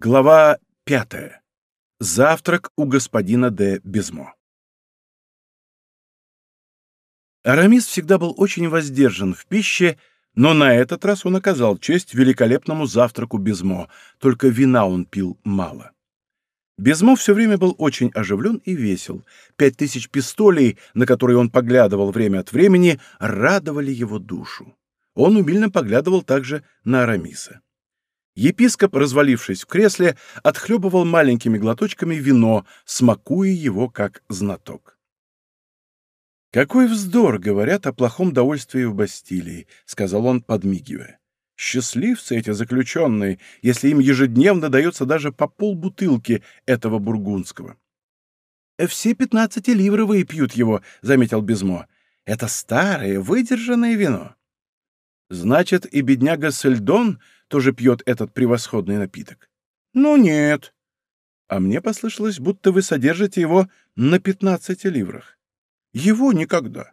Глава пятая. Завтрак у господина де Безмо. Арамис всегда был очень воздержан в пище, но на этот раз он оказал честь великолепному завтраку Безмо, только вина он пил мало. Безмо все время был очень оживлен и весел. Пять тысяч пистолей, на которые он поглядывал время от времени, радовали его душу. Он умильно поглядывал также на Арамиса. Епископ, развалившись в кресле, отхлебывал маленькими глоточками вино, смакуя его как знаток. «Какой вздор, говорят о плохом довольствии в Бастилии», — сказал он, подмигивая. «Счастливцы эти заключенные, если им ежедневно дается даже по полбутылки этого бургундского». «Все пятнадцатиливровые пьют его», — заметил Безмо. «Это старое, выдержанное вино». «Значит, и бедняга Сельдон тоже пьет этот превосходный напиток? Ну нет. А мне послышалось, будто вы содержите его на 15 ливрах. Его никогда.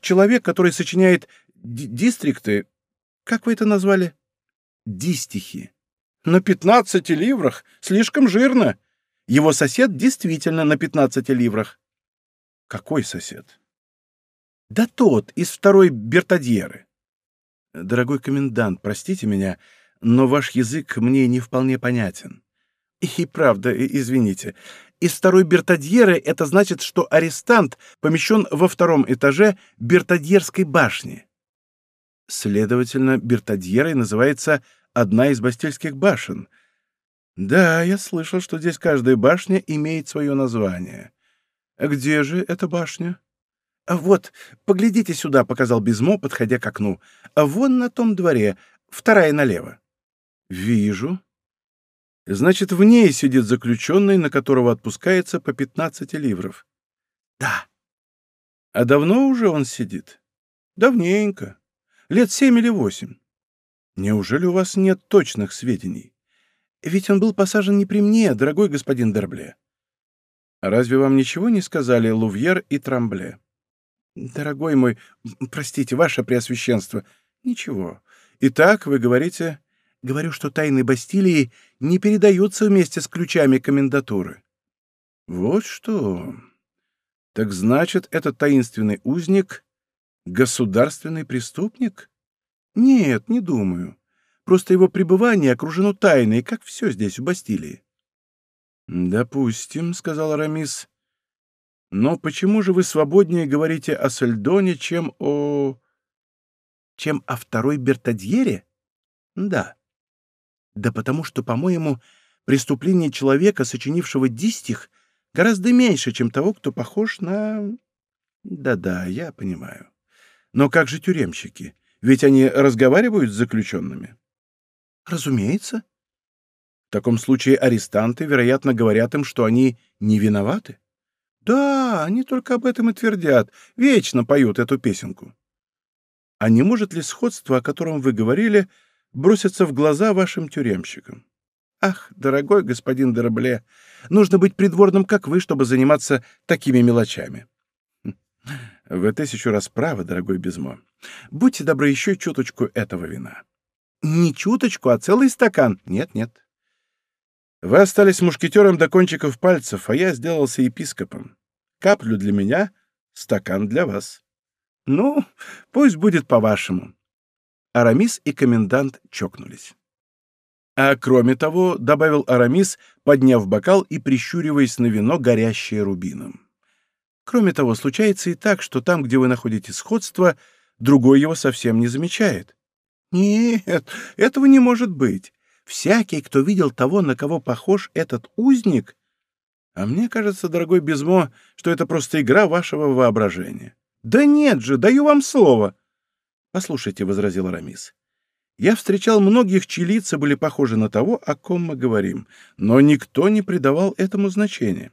Человек, который сочиняет дистрикты, как вы это назвали? Дистихи. На 15 ливрах? Слишком жирно. Его сосед действительно на 15 ливрах. Какой сосед? Да тот, из второй Бертадьеры. Дорогой комендант, простите меня, но ваш язык мне не вполне понятен. И правда, извините. Из второй Бертадьеры это значит, что арестант помещен во втором этаже Бертадьерской башни. Следовательно, Бертадьерой называется одна из бастильских башен. Да, я слышал, что здесь каждая башня имеет свое название. Где же эта башня? «Вот, поглядите сюда», — показал Безмо, подходя к окну. «Вон на том дворе, вторая налево». «Вижу. Значит, в ней сидит заключенный, на которого отпускается по 15 ливров». «Да». «А давно уже он сидит?» «Давненько. Лет семь или восемь». «Неужели у вас нет точных сведений? Ведь он был посажен не при мне, дорогой господин Дербле». «Разве вам ничего не сказали Лувьер и Трамбле?» «Дорогой мой, простите, ваше преосвященство, ничего. Итак, вы говорите, Говорю, что тайны Бастилии не передаются вместе с ключами комендатуры. Вот что. Так значит, этот таинственный узник — государственный преступник? Нет, не думаю. Просто его пребывание окружено тайной, как все здесь, в Бастилии. «Допустим», — сказал Арамис. «Но почему же вы свободнее говорите о Сальдоне, чем о...» «Чем о второй Бертадьере?» «Да. Да потому что, по-моему, преступление человека, сочинившего дистих, гораздо меньше, чем того, кто похож на... Да-да, я понимаю. Но как же тюремщики? Ведь они разговаривают с заключенными? Разумеется. В таком случае арестанты, вероятно, говорят им, что они не виноваты. Да, они только об этом и твердят, вечно поют эту песенку. А не может ли сходство, о котором вы говорили, бросятся в глаза вашим тюремщикам. Ах, дорогой господин Дерабле, нужно быть придворным, как вы, чтобы заниматься такими мелочами. Хм, вы тысячу раз правы, дорогой Безмо. Будьте добры еще чуточку этого вина. Не чуточку, а целый стакан. Нет, нет. Вы остались мушкетером до кончиков пальцев, а я сделался епископом. Каплю для меня, стакан для вас. Ну, пусть будет по-вашему. Арамис и комендант чокнулись. А кроме того, добавил Арамис, подняв бокал и прищуриваясь на вино, горящее рубином. Кроме того, случается и так, что там, где вы находите сходство, другой его совсем не замечает. Нет, этого не может быть. Всякий, кто видел того, на кого похож этот узник... А мне кажется, дорогой Безмо, что это просто игра вашего воображения. Да нет же, даю вам слово. «Послушайте», — возразил Арамис, — «я встречал многих, чьи лица были похожи на того, о ком мы говорим, но никто не придавал этому значения».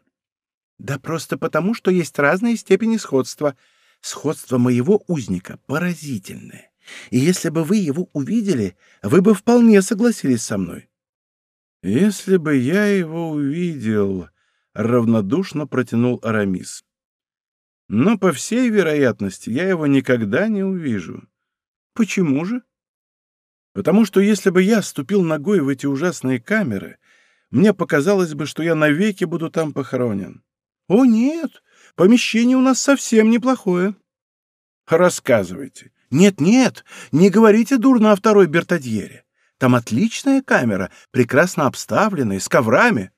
«Да просто потому, что есть разные степени сходства. Сходство моего узника поразительное. И если бы вы его увидели, вы бы вполне согласились со мной». «Если бы я его увидел», — равнодушно протянул Арамис. «Но, по всей вероятности, я его никогда не увижу». Почему же? Потому что если бы я ступил ногой в эти ужасные камеры, мне показалось бы, что я навеки буду там похоронен. О, нет, помещение у нас совсем неплохое. Рассказывайте. Нет-нет, не говорите дурно о второй Бертадьере. Там отличная камера, прекрасно обставленная, с коврами.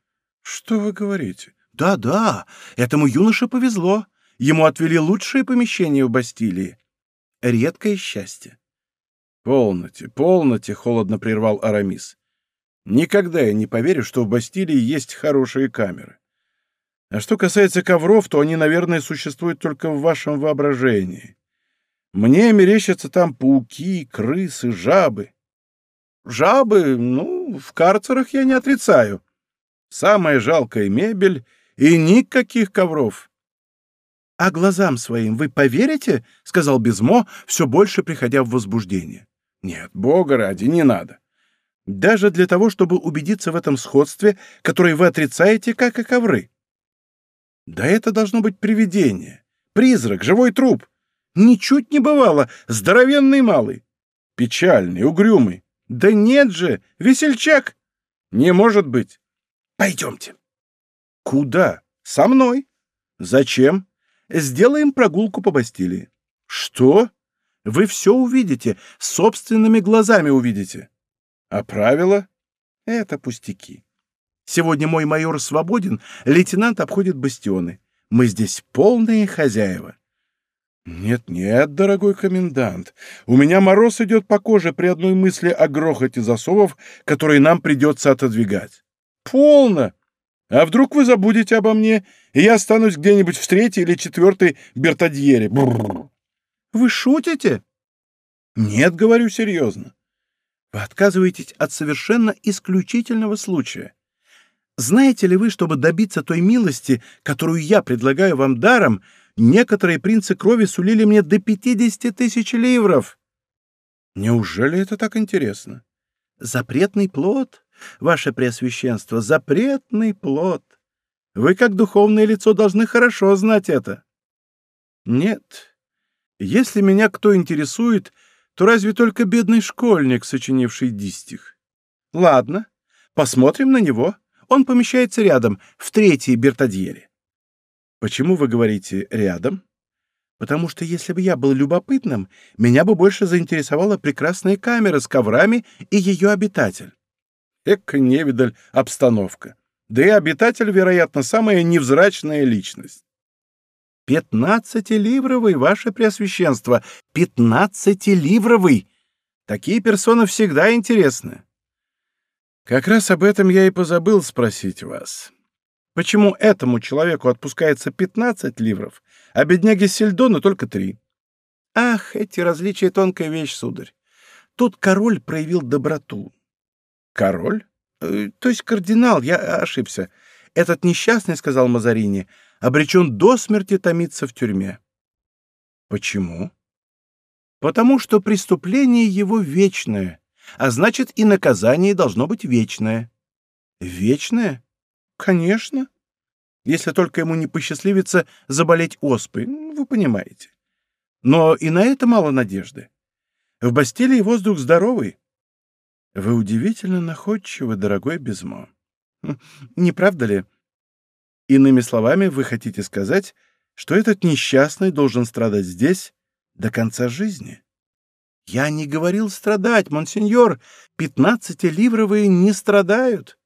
Что вы говорите? Да-да, этому юноше повезло. Ему отвели лучшее помещение в Бастилии. Редкое счастье. Полноте, полноте, холодно прервал Арамис. Никогда я не поверю, что в Бастилии есть хорошие камеры. А что касается ковров, то они, наверное, существуют только в вашем воображении. Мне мерещатся там пауки, крысы, жабы. Жабы, ну, в карцерах я не отрицаю. Самая жалкая мебель и никаких ковров. — А глазам своим вы поверите? — сказал Безмо, все больше приходя в возбуждение. — Нет, бога ради, не надо. Даже для того, чтобы убедиться в этом сходстве, которое вы отрицаете, как и ковры. Да это должно быть привидение, призрак, живой труп. Ничуть не бывало, здоровенный малый. Печальный, угрюмый. Да нет же, весельчак. Не может быть. Пойдемте. Куда? Со мной. Зачем? Сделаем прогулку по Бастилии. Что? Вы все увидите, собственными глазами увидите. А правила? Это пустяки. Сегодня мой майор свободен, лейтенант обходит бастионы. Мы здесь полные хозяева. «Нет-нет, дорогой комендант, у меня мороз идет по коже при одной мысли о грохоте засовов, которые нам придется отодвигать. Полно! А вдруг вы забудете обо мне, и я останусь где-нибудь в третьей или четвертой Бертадьере? Вы шутите? Нет, говорю серьезно. Вы отказываетесь от совершенно исключительного случая. Знаете ли вы, чтобы добиться той милости, которую я предлагаю вам даром, некоторые принцы крови сулили мне до 50 тысяч ливров. Неужели это так интересно? Запретный плод, ваше преосвященство, запретный плод. Вы, как духовное лицо, должны хорошо знать это. Нет. Если меня кто интересует, то разве только бедный школьник, сочинивший дистих? Ладно, посмотрим на него. Он помещается рядом, в третьей Бертадьере. Почему вы говорите «рядом»? Потому что если бы я был любопытным, меня бы больше заинтересовала прекрасная камера с коврами и ее обитатель. Эка невидаль обстановка. Да и обитатель, вероятно, самая невзрачная личность. Пятнадцатиливровый, ваше преосвященство, пятнадцатиливровый. Такие персоны всегда интересны. Как раз об этом я и позабыл спросить вас. Почему этому человеку отпускается 15 ливров, а бедняге Сельдону только три? Ах, эти различия — тонкая вещь, сударь. Тут король проявил доброту. Король? Э, то есть кардинал, я ошибся. Этот несчастный, — сказал Мазарини, — обречен до смерти томиться в тюрьме. Почему? Потому что преступление его вечное, а значит и наказание должно быть вечное. Вечное? Конечно. Если только ему не посчастливится заболеть оспой, вы понимаете. Но и на это мало надежды. В Бастилии воздух здоровый. Вы удивительно находчивы, дорогой Безмо. Хм, не правда ли? Иными словами, вы хотите сказать, что этот несчастный должен страдать здесь до конца жизни? Я не говорил страдать, монсеньор. Пятнадцатиливровые не страдают.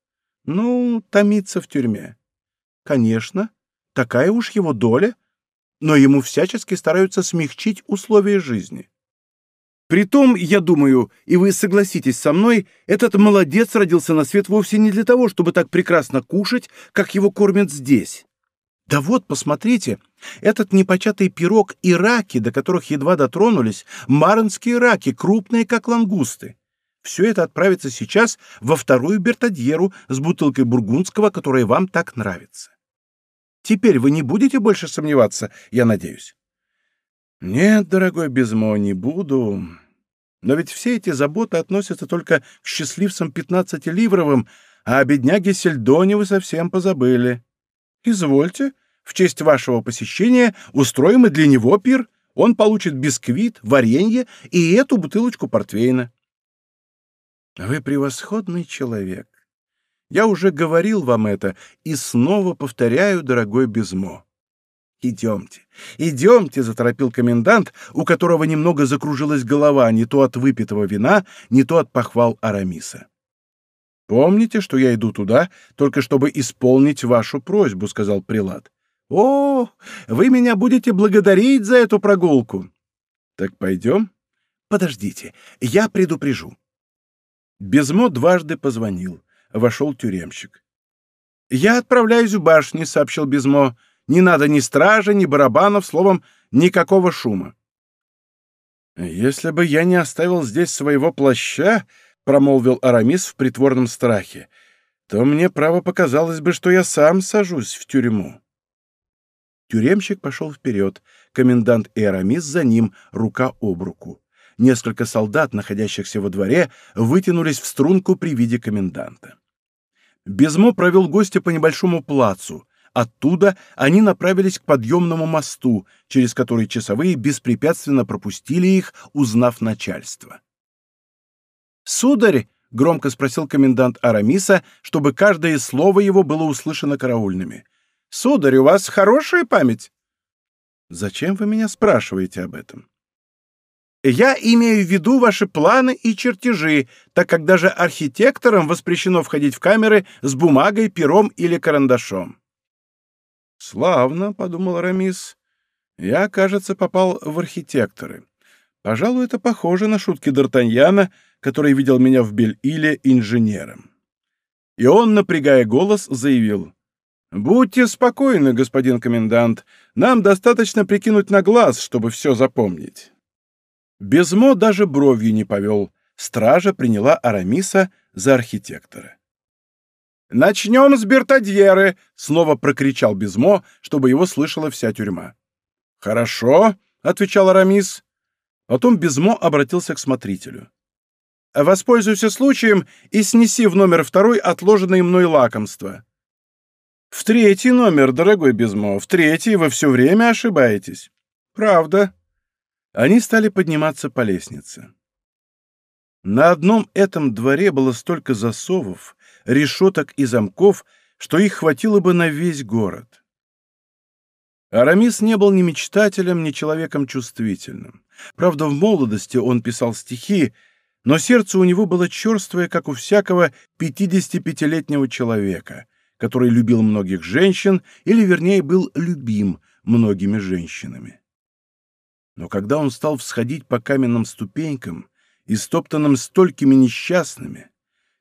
Ну, томиться в тюрьме. Конечно, такая уж его доля, но ему всячески стараются смягчить условия жизни. Притом, я думаю, и вы согласитесь со мной, этот молодец родился на свет вовсе не для того, чтобы так прекрасно кушать, как его кормят здесь. Да вот, посмотрите, этот непочатый пирог и раки, до которых едва дотронулись, маронские раки, крупные, как лангусты. Все это отправится сейчас во вторую Бертадьеру с бутылкой бургундского, которая вам так нравится. Теперь вы не будете больше сомневаться, я надеюсь? Нет, дорогой Безмо, не буду. Но ведь все эти заботы относятся только к счастливцам пятнадцатиливровым, а о бедняге Сельдоне вы совсем позабыли. Извольте, в честь вашего посещения устроим и для него пир. Он получит бисквит, варенье и эту бутылочку портвейна. Вы превосходный человек. Я уже говорил вам это и снова повторяю, дорогой Безмо. «Идемте, идемте», — заторопил комендант, у которого немного закружилась голова не то от выпитого вина, не то от похвал Арамиса. «Помните, что я иду туда, только чтобы исполнить вашу просьбу», — сказал Прилад. «О, вы меня будете благодарить за эту прогулку!» «Так пойдем?» «Подождите, я предупрежу». Безмо дважды позвонил. Вошел тюремщик. «Я отправляюсь в башню», — сообщил Безмо. Не надо ни стражи, ни барабанов, словом, никакого шума. «Если бы я не оставил здесь своего плаща», — промолвил Арамис в притворном страхе, «то мне право показалось бы, что я сам сажусь в тюрьму». Тюремщик пошел вперед, комендант и Арамис за ним, рука об руку. Несколько солдат, находящихся во дворе, вытянулись в струнку при виде коменданта. Безмо провел гостя по небольшому плацу, Оттуда они направились к подъемному мосту, через который часовые беспрепятственно пропустили их, узнав начальство. «Сударь!» — громко спросил комендант Арамиса, чтобы каждое слово его было услышано караульными. «Сударь, у вас хорошая память?» «Зачем вы меня спрашиваете об этом?» «Я имею в виду ваши планы и чертежи, так как даже архитекторам воспрещено входить в камеры с бумагой, пером или карандашом». «Славно», — подумал Рамис. «Я, кажется, попал в архитекторы. Пожалуй, это похоже на шутки Д'Артаньяна, который видел меня в Бель-Иле инженером». И он, напрягая голос, заявил. «Будьте спокойны, господин комендант. Нам достаточно прикинуть на глаз, чтобы все запомнить». Безмо даже бровью не повел. Стража приняла Арамиса за архитектора. «Начнем с Бертадьеры!» — снова прокричал Безмо, чтобы его слышала вся тюрьма. «Хорошо», — отвечал Арамис. Потом Безмо обратился к смотрителю. «Воспользуйся случаем и снеси в номер второй отложенное мной лакомство». «В третий номер, дорогой Безмо, в третий вы все время ошибаетесь». «Правда». Они стали подниматься по лестнице. На одном этом дворе было столько засовов, решеток и замков, что их хватило бы на весь город. Арамис не был ни мечтателем, ни человеком чувствительным. Правда, в молодости он писал стихи, но сердце у него было черствое, как у всякого 55-летнего человека, который любил многих женщин, или, вернее, был любим многими женщинами. Но когда он стал всходить по каменным ступенькам, истоптанным столькими несчастными,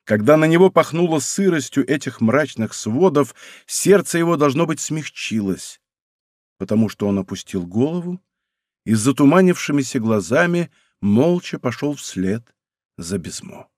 когда на него пахнуло сыростью этих мрачных сводов, сердце его, должно быть, смягчилось, потому что он опустил голову и с затуманившимися глазами молча пошел вслед за Безмо.